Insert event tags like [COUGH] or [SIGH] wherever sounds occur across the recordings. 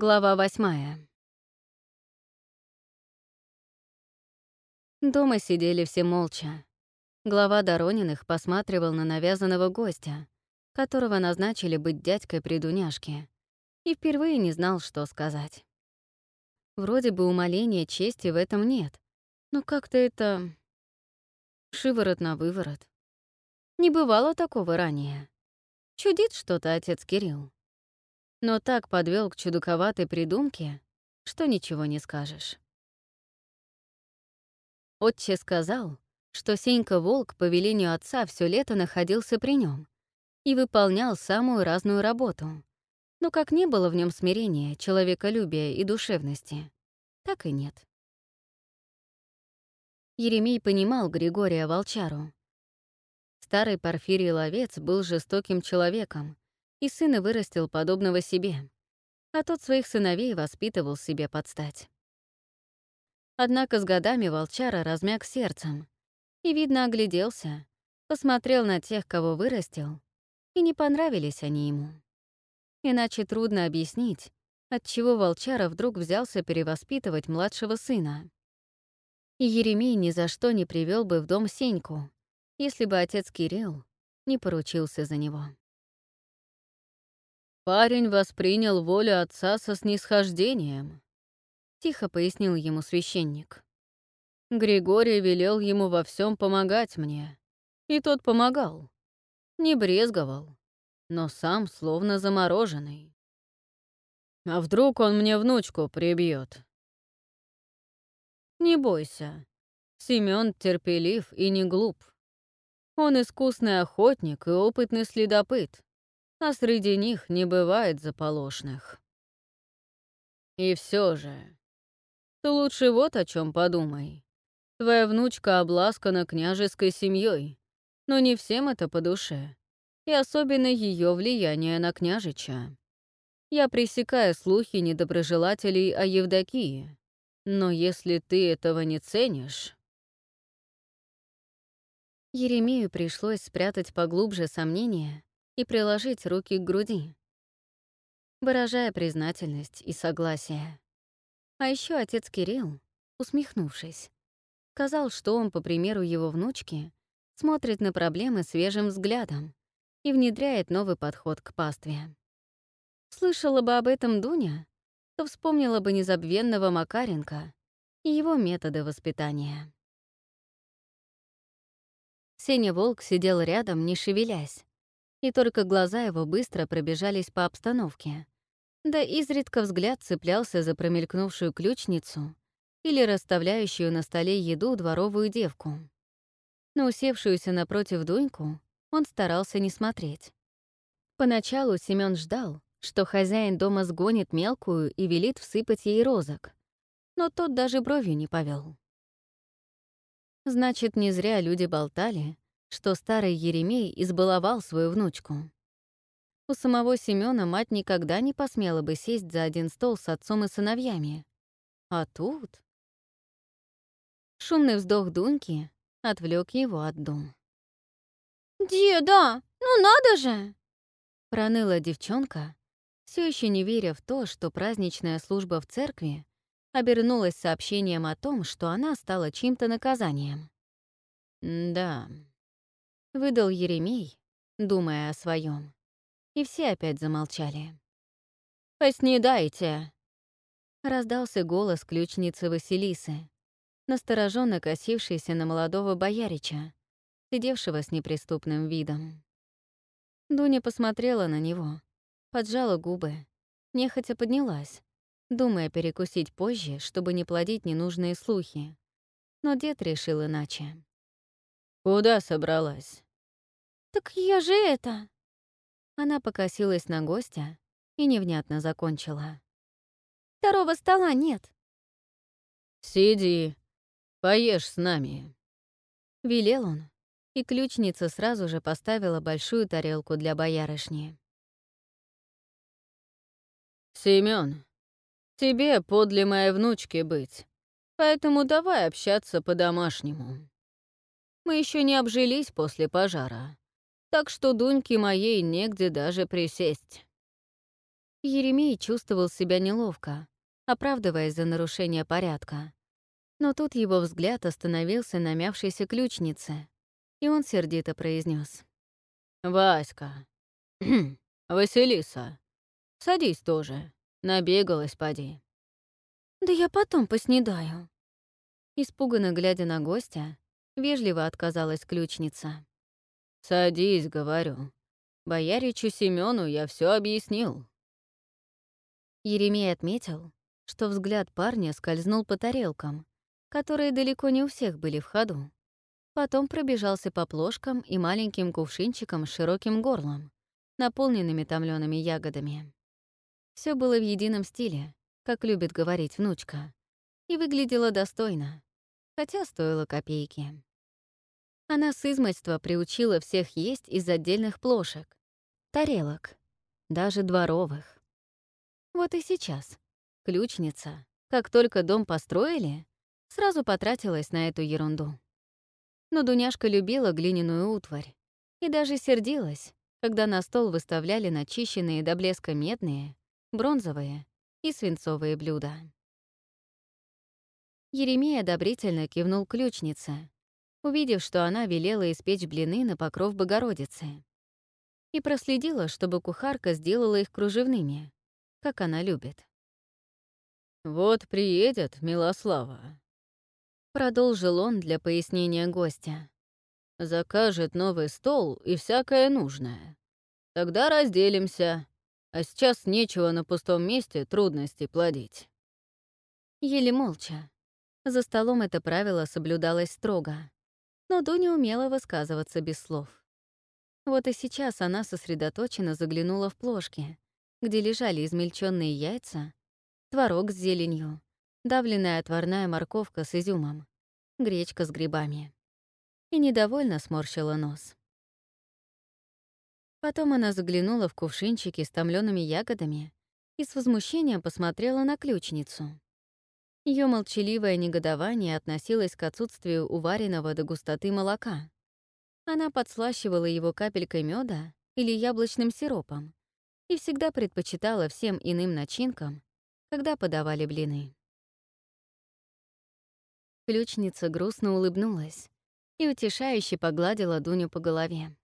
Глава восьмая. Дома сидели все молча. Глава Дорониных посматривал на навязанного гостя, которого назначили быть дядькой при Дуняшке, и впервые не знал, что сказать. Вроде бы умоления чести в этом нет, но как-то это... шиворот на выворот. Не бывало такого ранее. Чудит что-то отец Кирилл но так подвел к чудаковатой придумке, что ничего не скажешь. Отче сказал, что Сенька-волк по велению отца все лето находился при нем и выполнял самую разную работу. Но как не было в нем смирения, человеколюбия и душевности, так и нет. Еремей понимал Григория Волчару. Старый Порфирий Ловец был жестоким человеком, и сына вырастил подобного себе, а тот своих сыновей воспитывал себе подстать. Однако с годами волчара размяк сердцем и, видно, огляделся, посмотрел на тех, кого вырастил, и не понравились они ему. Иначе трудно объяснить, отчего волчара вдруг взялся перевоспитывать младшего сына. И Еремей ни за что не привел бы в дом Сеньку, если бы отец Кирилл не поручился за него. «Парень воспринял волю отца со снисхождением», — тихо пояснил ему священник. Григорий велел ему во всем помогать мне, и тот помогал. Не брезговал, но сам словно замороженный. А вдруг он мне внучку прибьет? Не бойся, Семён терпелив и не глуп. Он искусный охотник и опытный следопыт а среди них не бывает заполошных. И все же, ты лучше вот о чем подумай. Твоя внучка обласкана княжеской семьей, но не всем это по душе, и особенно ее влияние на княжича. Я пресекаю слухи недоброжелателей о Евдокии, но если ты этого не ценишь... Еремею пришлось спрятать поглубже сомнения и приложить руки к груди, выражая признательность и согласие. А еще отец Кирилл, усмехнувшись, сказал, что он, по примеру его внучки, смотрит на проблемы свежим взглядом и внедряет новый подход к пастве. Слышала бы об этом Дуня, то вспомнила бы незабвенного Макаренко и его методы воспитания. Сеня Волк сидел рядом, не шевелясь, и только глаза его быстро пробежались по обстановке. Да изредка взгляд цеплялся за промелькнувшую ключницу или расставляющую на столе еду дворовую девку. На усевшуюся напротив Дуньку он старался не смотреть. Поначалу Семён ждал, что хозяин дома сгонит мелкую и велит всыпать ей розок, но тот даже бровью не повел. Значит, не зря люди болтали, что старый Еремей избаловал свою внучку. У самого Семёна мать никогда не посмела бы сесть за один стол с отцом и сыновьями. А тут... Шумный вздох Дуньки отвлек его от дум. «Деда, ну надо же!» Проныла девчонка, все еще не веря в то, что праздничная служба в церкви обернулась сообщением о том, что она стала чьим-то наказанием. «Да», выдал Еремей, думая о своем. И все опять замолчали. «Поснедайте!» Раздался голос ключницы Василисы, настороженно косившейся на молодого боярича, сидевшего с неприступным видом. Дуня посмотрела на него, поджала губы, нехотя поднялась, думая перекусить позже, чтобы не плодить ненужные слухи. Но дед решил иначе. «Куда собралась?» «Так я же это...» Она покосилась на гостя и невнятно закончила. «Второго стола нет». «Сиди, поешь с нами», — велел он, и ключница сразу же поставила большую тарелку для боярышни. «Семён, тебе подле моей внучки быть, поэтому давай общаться по-домашнему. Мы еще не обжились после пожара, так что Дуньке моей негде даже присесть. Еремей чувствовал себя неловко, оправдываясь за нарушение порядка. Но тут его взгляд остановился на мявшейся ключнице, и он сердито произнес: «Васька, [CLEARS THROAT] Василиса, садись тоже, набегалась, поди». «Да я потом поснедаю». Испуганно глядя на гостя, вежливо отказалась ключница. «Садись, — говорю. Бояричу Семену я все объяснил». Еремей отметил, что взгляд парня скользнул по тарелкам, которые далеко не у всех были в ходу. Потом пробежался по плошкам и маленьким кувшинчикам с широким горлом, наполненными томлеными ягодами. Все было в едином стиле, как любит говорить внучка, и выглядело достойно, хотя стоило копейки. Она с измольства приучила всех есть из отдельных плошек, тарелок, даже дворовых. Вот и сейчас ключница, как только дом построили, сразу потратилась на эту ерунду. Но Дуняшка любила глиняную утварь и даже сердилась, когда на стол выставляли начищенные до блеска медные, бронзовые и свинцовые блюда. Еремей одобрительно кивнул ключнице, увидев, что она велела испечь блины на покров Богородицы, и проследила, чтобы кухарка сделала их кружевными, как она любит. «Вот приедет Милослава», — продолжил он для пояснения гостя. «Закажет новый стол и всякое нужное. Тогда разделимся, а сейчас нечего на пустом месте трудности плодить». Еле молча. За столом это правило соблюдалось строго но Дуня умела высказываться без слов. Вот и сейчас она сосредоточенно заглянула в плошки, где лежали измельченные яйца, творог с зеленью, давленная отварная морковка с изюмом, гречка с грибами. И недовольно сморщила нос. Потом она заглянула в кувшинчики с томлеными ягодами и с возмущением посмотрела на ключницу. Ее молчаливое негодование относилось к отсутствию уваренного до густоты молока. Она подслащивала его капелькой меда или яблочным сиропом и всегда предпочитала всем иным начинкам, когда подавали блины. Ключница грустно улыбнулась и утешающе погладила Дуню по голове.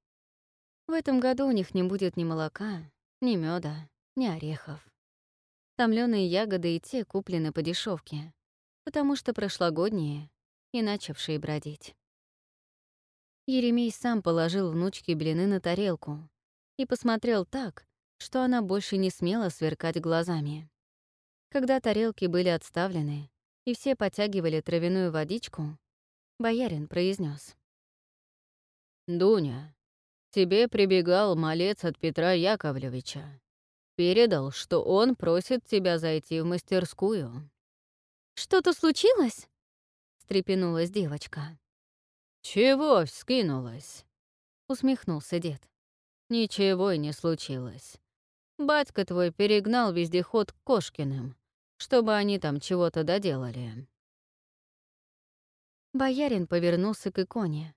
В этом году у них не будет ни молока, ни меда, ни орехов. Томлёные ягоды и те куплены по дешевке, потому что прошлогодние и начавшие бродить. Еремей сам положил внучке блины на тарелку и посмотрел так, что она больше не смела сверкать глазами. Когда тарелки были отставлены и все потягивали травяную водичку, боярин произнес: «Дуня, тебе прибегал малец от Петра Яковлевича. Передал, что он просит тебя зайти в мастерскую». «Что-то случилось?» — встрепенулась девочка. «Чего вскинулась?» — усмехнулся дед. «Ничего и не случилось. Батька твой перегнал вездеход к Кошкиным, чтобы они там чего-то доделали». Боярин повернулся к иконе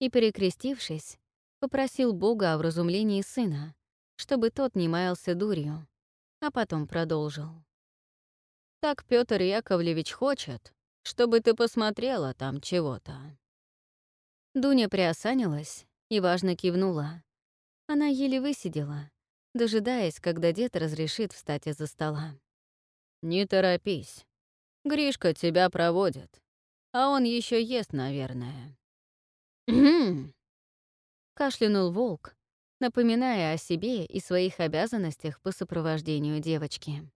и, перекрестившись, попросил Бога о вразумлении сына, чтобы тот не маялся дурью, а потом продолжил. «Так Петр Яковлевич хочет, чтобы ты посмотрела там чего-то». Дуня приосанилась и важно кивнула. Она еле высидела, дожидаясь, когда дед разрешит встать из-за стола. «Не торопись. Гришка тебя проводит, а он еще ест, наверное». кашлянул волк, напоминая о себе и своих обязанностях по сопровождению девочки.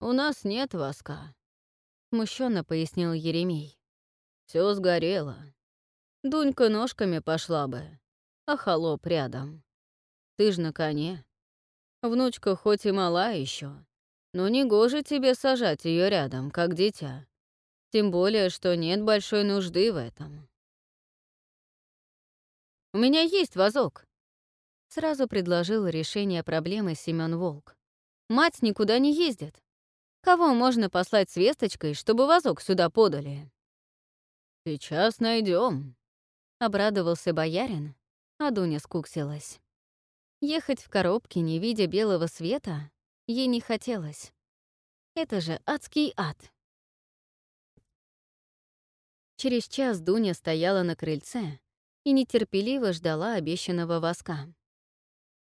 «У нас нет воска», — смущенно пояснил Еремей. Все сгорело. Дунька ножками пошла бы, а холоп рядом. Ты ж на коне. Внучка хоть и мала еще, но не гоже тебе сажать ее рядом, как дитя. Тем более, что нет большой нужды в этом. «У меня есть вазок», — сразу предложил решение проблемы Семён Волк. «Мать никуда не ездит. Кого можно послать с весточкой, чтобы вазок сюда подали?» «Сейчас найдем, обрадовался боярин, а Дуня скуксилась. Ехать в коробке, не видя белого света, ей не хотелось. Это же адский ад. Через час Дуня стояла на крыльце и нетерпеливо ждала обещанного воска.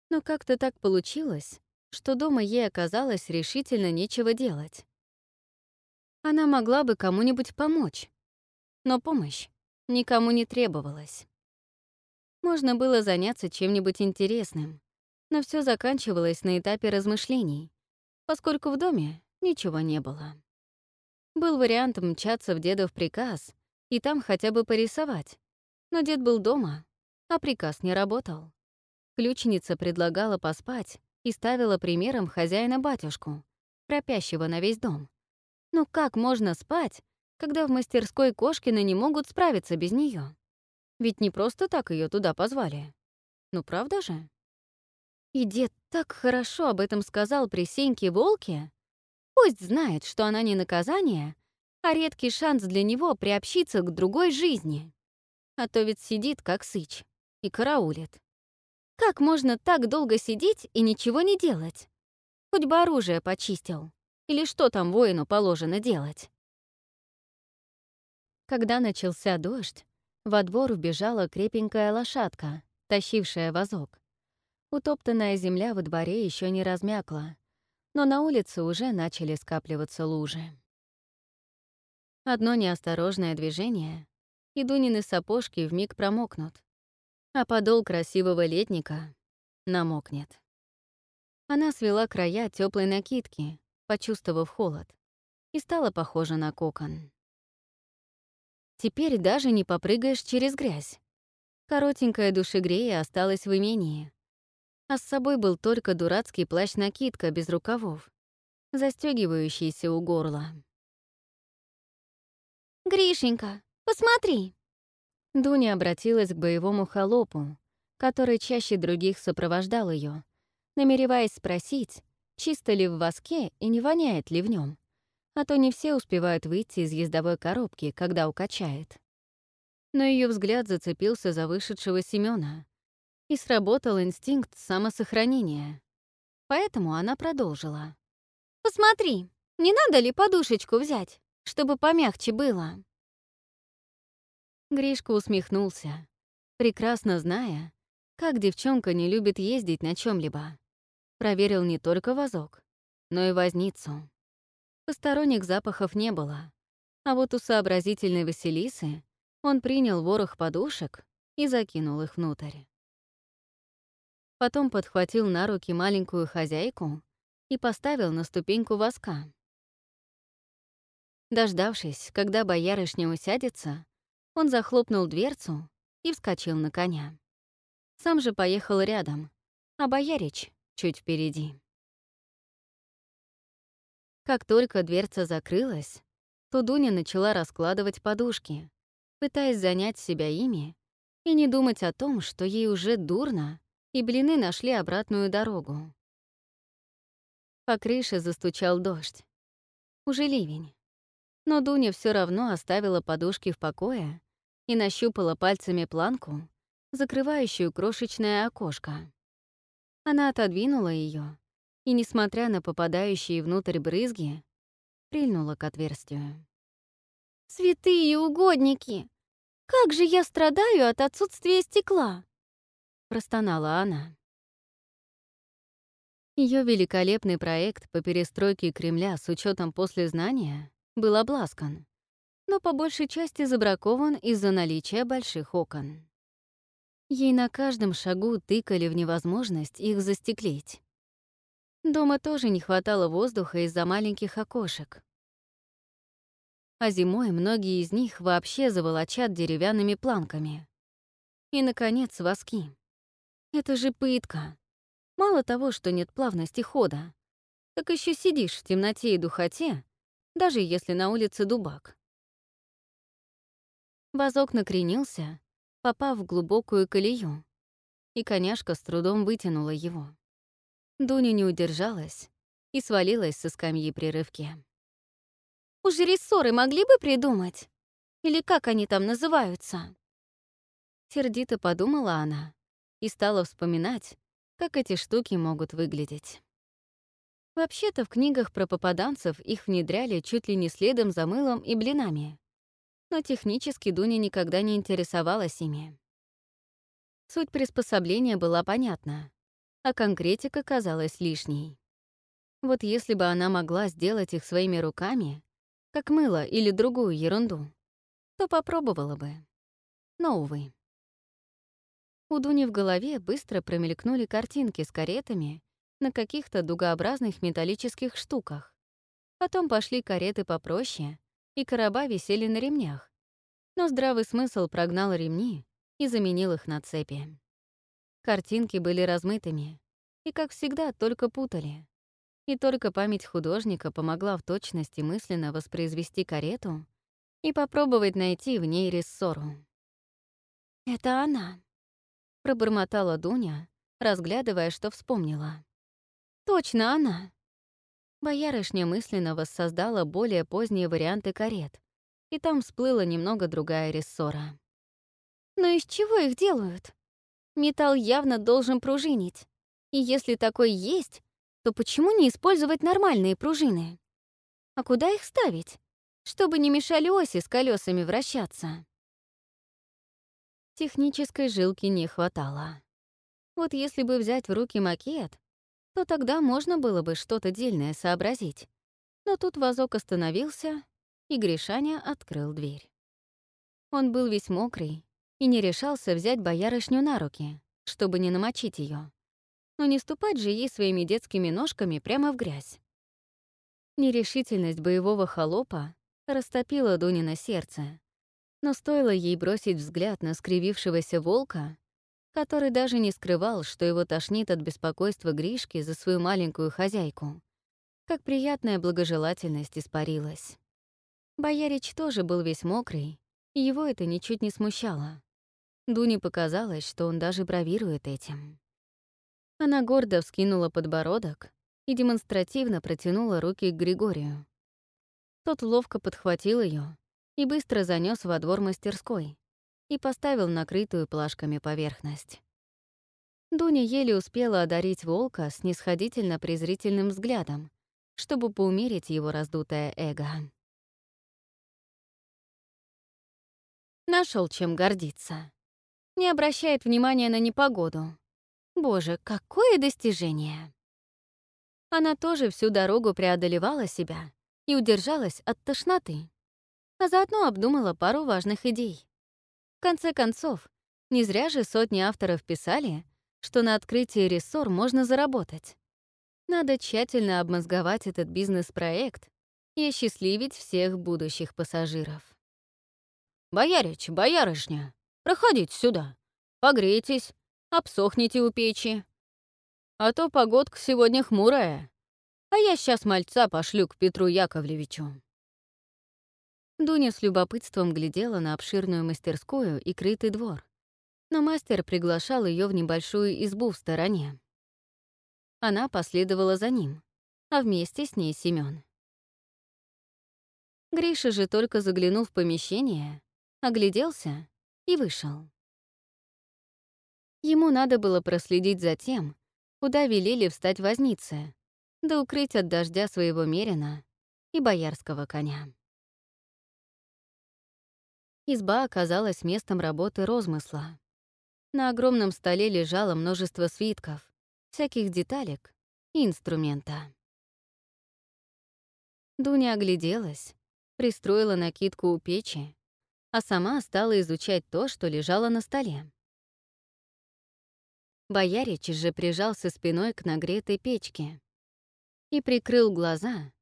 Но как-то так получилось, что дома ей оказалось решительно нечего делать. Она могла бы кому-нибудь помочь, но помощь никому не требовалась. Можно было заняться чем-нибудь интересным, но все заканчивалось на этапе размышлений, поскольку в доме ничего не было. Был вариант мчаться в дедов приказ и там хотя бы порисовать, но дед был дома, а приказ не работал. Ключница предлагала поспать и ставила примером хозяина-батюшку, пропящего на весь дом. Но как можно спать, когда в мастерской Кошкина не могут справиться без нее? Ведь не просто так ее туда позвали. Ну правда же? И дед так хорошо об этом сказал при Сеньке Волке. Пусть знает, что она не наказание, а редкий шанс для него приобщиться к другой жизни. А то ведь сидит, как сыч, и караулит. Как можно так долго сидеть и ничего не делать? Хоть бы оружие почистил. Или что там воину положено делать? Когда начался дождь, во двор убежала крепенькая лошадка, тащившая вазок. Утоптанная земля во дворе еще не размякла, но на улице уже начали скапливаться лужи. Одно неосторожное движение, и Дунины сапожки вмиг промокнут, а подол красивого летника намокнет. Она свела края теплой накидки, почувствовав холод, и стала похожа на кокон. Теперь даже не попрыгаешь через грязь. Коротенькая душегрея осталась в имении. А с собой был только дурацкий плащ-накидка без рукавов, застегивающийся у горла. «Гришенька, посмотри!» Дуня обратилась к боевому холопу, который чаще других сопровождал ее, намереваясь спросить, чисто ли в воске и не воняет ли в нем а то не все успевают выйти из ездовой коробки, когда укачает. Но ее взгляд зацепился за вышедшего Семёна, и сработал инстинкт самосохранения. Поэтому она продолжила. «Посмотри, не надо ли подушечку взять, чтобы помягче было?» Гришка усмехнулся, прекрасно зная, как девчонка не любит ездить на чем либо Проверил не только вазок, но и возницу. Посторонних запахов не было. А вот у сообразительной Василисы он принял ворох подушек и закинул их внутрь. Потом подхватил на руки маленькую хозяйку и поставил на ступеньку воска. Дождавшись, когда боярышня усядется, он захлопнул дверцу и вскочил на коня. Сам же поехал рядом, а боярич — чуть впереди. Как только дверца закрылась, то Дуня начала раскладывать подушки, пытаясь занять себя ими и не думать о том, что ей уже дурно, и блины нашли обратную дорогу. По крыше застучал дождь. Уже ливень. Но Дуня все равно оставила подушки в покое и нащупала пальцами планку, закрывающую крошечное окошко. Она отодвинула ее и, несмотря на попадающие внутрь брызги, прильнула к отверстию. «Святые угодники! Как же я страдаю от отсутствия стекла!» — простонала она. Ее великолепный проект по перестройке Кремля с учетом послезнания был обласкан, но по большей части забракован из-за наличия больших окон. Ей на каждом шагу тыкали в невозможность их застеклить. Дома тоже не хватало воздуха из-за маленьких окошек. А зимой многие из них вообще заволочат деревянными планками. И, наконец, воски. Это же пытка. Мало того, что нет плавности хода, так еще сидишь в темноте и духоте, даже если на улице дубак. Вазок накренился, попав в глубокую колею, и коняшка с трудом вытянула его. Дуня не удержалась и свалилась со скамьи при рывке. «Уж рессоры могли бы придумать? Или как они там называются?» Сердито подумала она и стала вспоминать, как эти штуки могут выглядеть. Вообще-то в книгах про попаданцев их внедряли чуть ли не следом за мылом и блинами. Но технически Дуня никогда не интересовалась ими. Суть приспособления была понятна, а конкретика казалась лишней. Вот если бы она могла сделать их своими руками, как мыло или другую ерунду, то попробовала бы. Но, увы. У Дуни в голове быстро промелькнули картинки с каретами на каких-то дугообразных металлических штуках. Потом пошли кареты попроще, и короба висели на ремнях. Но здравый смысл прогнал ремни и заменил их на цепи. Картинки были размытыми и, как всегда, только путали. И только память художника помогла в точности мысленно воспроизвести карету и попробовать найти в ней рессору. «Это она», пробормотала Дуня, разглядывая, что вспомнила. «Точно она!» Боярышня мысленно воссоздала более поздние варианты карет, и там всплыла немного другая рессора. «Но из чего их делают? Металл явно должен пружинить. И если такой есть, то почему не использовать нормальные пружины? А куда их ставить, чтобы не мешали оси с колесами вращаться?» Технической жилки не хватало. Вот если бы взять в руки макет, то тогда можно было бы что-то дельное сообразить. Но тут вазок остановился, и Гришаня открыл дверь. Он был весь мокрый и не решался взять боярышню на руки, чтобы не намочить ее. Но не ступать же ей своими детскими ножками прямо в грязь. Нерешительность боевого холопа растопила Дунина сердце, но стоило ей бросить взгляд на скривившегося волка, который даже не скрывал, что его тошнит от беспокойства Гришки за свою маленькую хозяйку, как приятная благожелательность испарилась. Боярич тоже был весь мокрый, и его это ничуть не смущало. Дуне показалось, что он даже бравирует этим. Она гордо вскинула подбородок и демонстративно протянула руки к Григорию. Тот ловко подхватил ее и быстро занес во двор мастерской и поставил накрытую плашками поверхность. Дуня еле успела одарить волка с нисходительно-презрительным взглядом, чтобы поумерить его раздутое эго. Нашел чем гордиться. Не обращает внимания на непогоду. Боже, какое достижение! Она тоже всю дорогу преодолевала себя и удержалась от тошноты а заодно обдумала пару важных идей. Конце концов, не зря же сотни авторов писали, что на открытии рессор можно заработать. Надо тщательно обмозговать этот бизнес-проект и осчастливить всех будущих пассажиров. «Боярич, боярышня, проходите сюда, погрейтесь, обсохните у печи. А то погодка сегодня хмурая, а я сейчас мальца пошлю к Петру Яковлевичу». Дуня с любопытством глядела на обширную мастерскую и крытый двор, но мастер приглашал ее в небольшую избу в стороне. Она последовала за ним, а вместе с ней Семён. Гриша же только заглянул в помещение, огляделся и вышел. Ему надо было проследить за тем, куда велели встать возницы, да укрыть от дождя своего мерина и боярского коня. Изба оказалась местом работы розмысла. На огромном столе лежало множество свитков, всяких деталек и инструмента. Дуня огляделась, пристроила накидку у печи, а сама стала изучать то, что лежало на столе. Боярич же прижался спиной к нагретой печке и прикрыл глаза,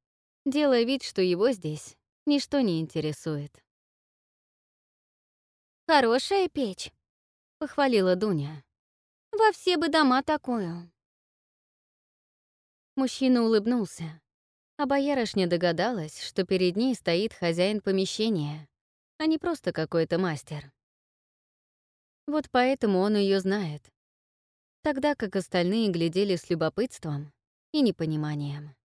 делая вид, что его здесь ничто не интересует. «Хорошая печь», — похвалила Дуня. «Во все бы дома такую». Мужчина улыбнулся, а боярышня догадалась, что перед ней стоит хозяин помещения, а не просто какой-то мастер. Вот поэтому он ее знает, тогда как остальные глядели с любопытством и непониманием.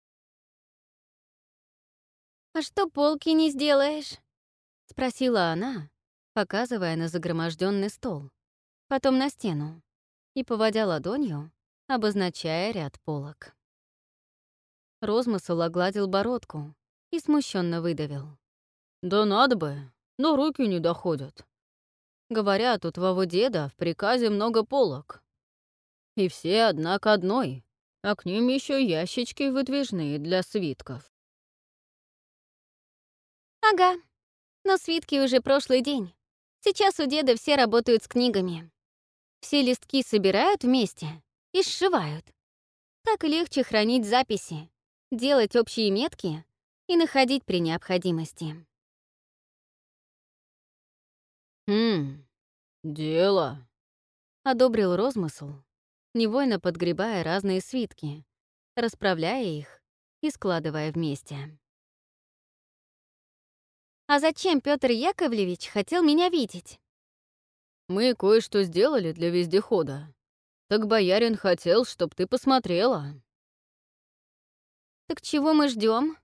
«А что полки не сделаешь?» — спросила она, показывая на загроможденный стол, потом на стену, и, поводя ладонью, обозначая ряд полок. Розмысл огладил бородку и смущенно выдавил. «Да надо бы, но руки не доходят. Говорят, у твоего деда в приказе много полок. И все одна к одной, а к ним еще ящички выдвижные для свитков». «Ага, но свитки уже прошлый день. Сейчас у деда все работают с книгами. Все листки собирают вместе и сшивают. Так легче хранить записи, делать общие метки и находить при необходимости. «Хм, дело», — одобрил розмысл, невольно подгребая разные свитки, расправляя их и складывая вместе. «А зачем Петр Яковлевич хотел меня видеть?» «Мы кое-что сделали для вездехода. Так боярин хотел, чтоб ты посмотрела». «Так чего мы ждем?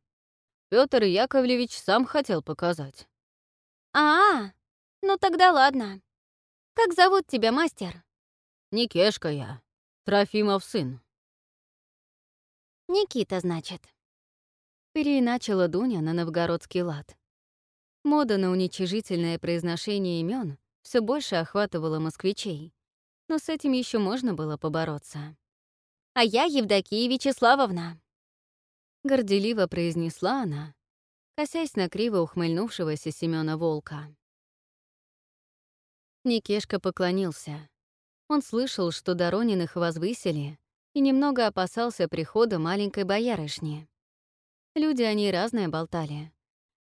Петр Яковлевич сам хотел показать. А, -а, ну тогда ладно. Как зовут тебя, мастер? Никешка я, Трофимов сын. Никита, значит. Переиначила Дуня на новгородский лад. Мода на уничижительное произношение имен все больше охватывала москвичей, но с этим еще можно было побороться. «А я Евдокия Вячеславовна», — горделиво произнесла она, косясь на криво ухмыльнувшегося Семёна Волка. Никешка поклонился. Он слышал, что Дорониных возвысили, и немного опасался прихода маленькой боярышни. Люди о ней разное болтали.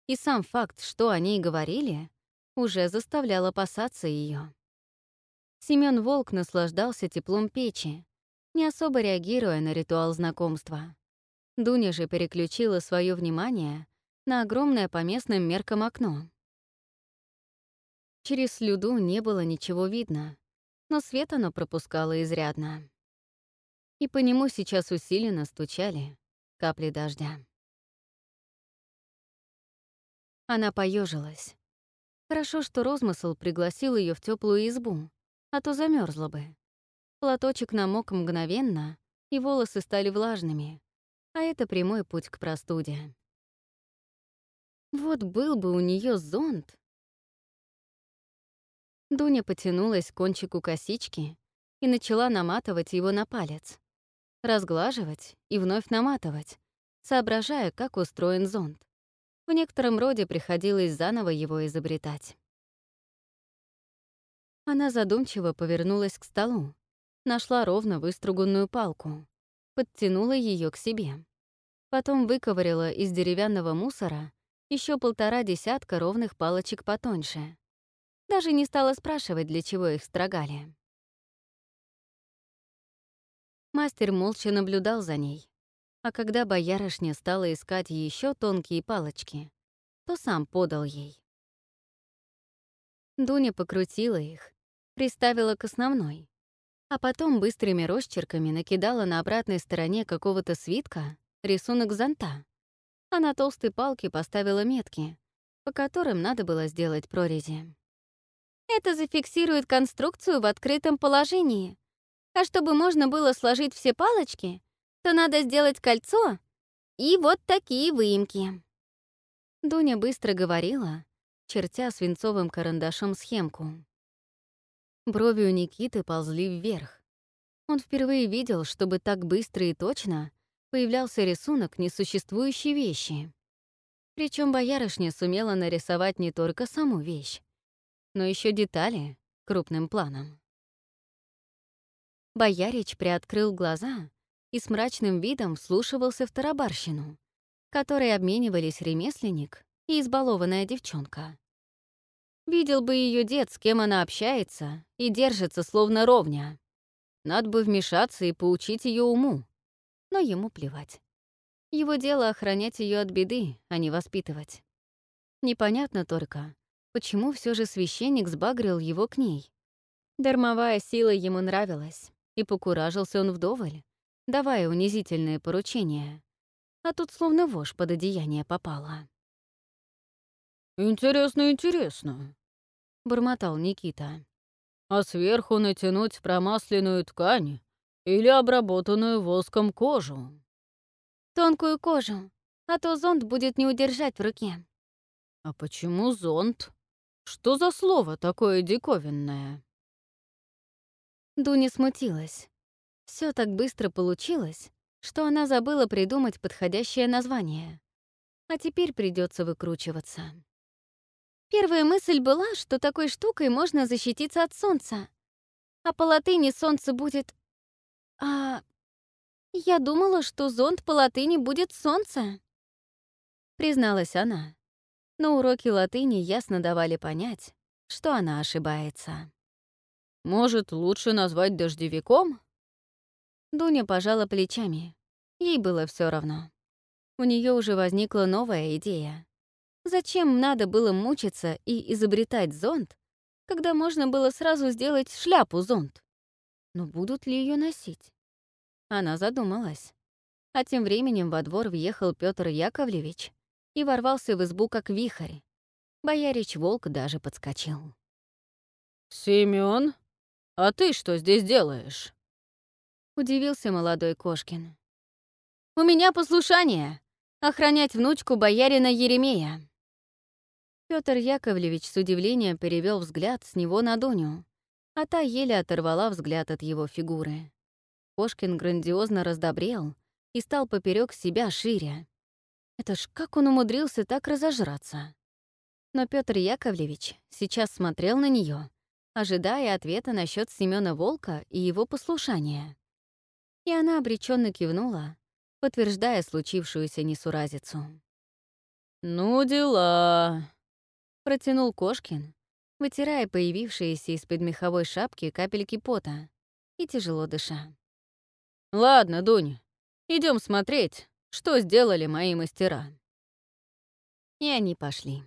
И сам факт, что о ней говорили, уже заставлял опасаться ее. Семён Волк наслаждался теплом печи, не особо реагируя на ритуал знакомства. Дуня же переключила свое внимание на огромное по местным меркам окно. Через слюду не было ничего видно, но свет оно пропускало изрядно. И по нему сейчас усиленно стучали капли дождя. Она поежилась. Хорошо, что розмысл пригласил ее в теплую избу, а то замерзла бы. Платочек намок мгновенно, и волосы стали влажными, а это прямой путь к простуде. Вот был бы у нее зонт. Дуня потянулась к кончику косички и начала наматывать его на палец. Разглаживать и вновь наматывать, соображая, как устроен зонт. В некотором роде приходилось заново его изобретать. Она задумчиво повернулась к столу, нашла ровно выструганную палку, подтянула ее к себе. Потом выковыряла из деревянного мусора еще полтора десятка ровных палочек потоньше. Даже не стала спрашивать, для чего их строгали. Мастер молча наблюдал за ней, а когда боярышня стала искать еще тонкие палочки, то сам подал ей. Дуня покрутила их, приставила к основной, а потом быстрыми росчерками накидала на обратной стороне какого-то свитка рисунок зонта, а на толстой палке поставила метки, по которым надо было сделать прорези. Это зафиксирует конструкцию в открытом положении. А чтобы можно было сложить все палочки, то надо сделать кольцо и вот такие выемки. Дуня быстро говорила, чертя свинцовым карандашом схемку. Брови у Никиты ползли вверх. Он впервые видел, чтобы так быстро и точно появлялся рисунок несуществующей вещи. Причем боярышня сумела нарисовать не только саму вещь, но еще детали крупным планом. Боярич приоткрыл глаза и с мрачным видом вслушивался в тарабарщину, которой обменивались ремесленник и избалованная девчонка. Видел бы ее дед, с кем она общается, и держится словно ровня. Надо бы вмешаться и поучить ее уму. Но ему плевать. Его дело охранять ее от беды, а не воспитывать. Непонятно только, почему все же священник сбагрил его к ней. Дармовая сила ему нравилась, и покуражился он вдоволь, давая унизительные поручения. А тут словно вошь под одеяние попала. «Интересно, интересно», — бормотал Никита. «А сверху натянуть промасленную ткань, Или обработанную воском кожу?» «Тонкую кожу, а то зонт будет не удержать в руке». «А почему зонт? Что за слово такое диковинное?» Дуня смутилась. Все так быстро получилось, что она забыла придумать подходящее название. А теперь придется выкручиваться. Первая мысль была, что такой штукой можно защититься от солнца. А по латыни солнце будет... А... Я думала, что зонт по латыни будет солнце. Призналась она. Но уроки латыни ясно давали понять, что она ошибается. «Может, лучше назвать дождевиком?» Дуня пожала плечами. Ей было все равно. У нее уже возникла новая идея. Зачем надо было мучиться и изобретать зонт, когда можно было сразу сделать шляпу-зонт? Но будут ли ее носить? Она задумалась. А тем временем во двор въехал Петр Яковлевич и ворвался в избу как вихрь. Боярич-волк даже подскочил. «Семён, а ты что здесь делаешь?» Удивился молодой Кошкин. «У меня послушание — охранять внучку боярина Еремея». Петр Яковлевич с удивлением перевел взгляд с него на Дуню, а та еле оторвала взгляд от его фигуры. Кошкин грандиозно раздобрел и стал поперек себя шире. Это ж как он умудрился так разожраться. Но Петр Яковлевич сейчас смотрел на нее, ожидая ответа насчет Семёна Волка и его послушания. И она обреченно кивнула, подтверждая случившуюся несуразицу. «Ну, дела», Протянул Кошкин, вытирая появившиеся из-под меховой шапки капельки пота и тяжело дыша. «Ладно, Дунь, идем смотреть, что сделали мои мастера». И они пошли.